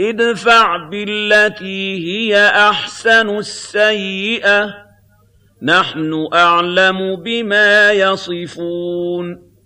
ادْفَعْ بِالَّتِي هِيَ أَحْسَنُ السَّيِّئَةَ ۚ. نَحْنُ أَعْلَمُ بِمَا يَصِفُونَ.